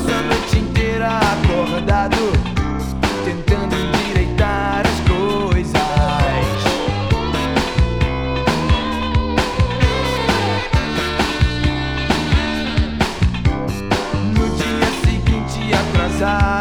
passo a noite inteira acordado, tentando endireitar as coisas. No dia seguinte, atrasado.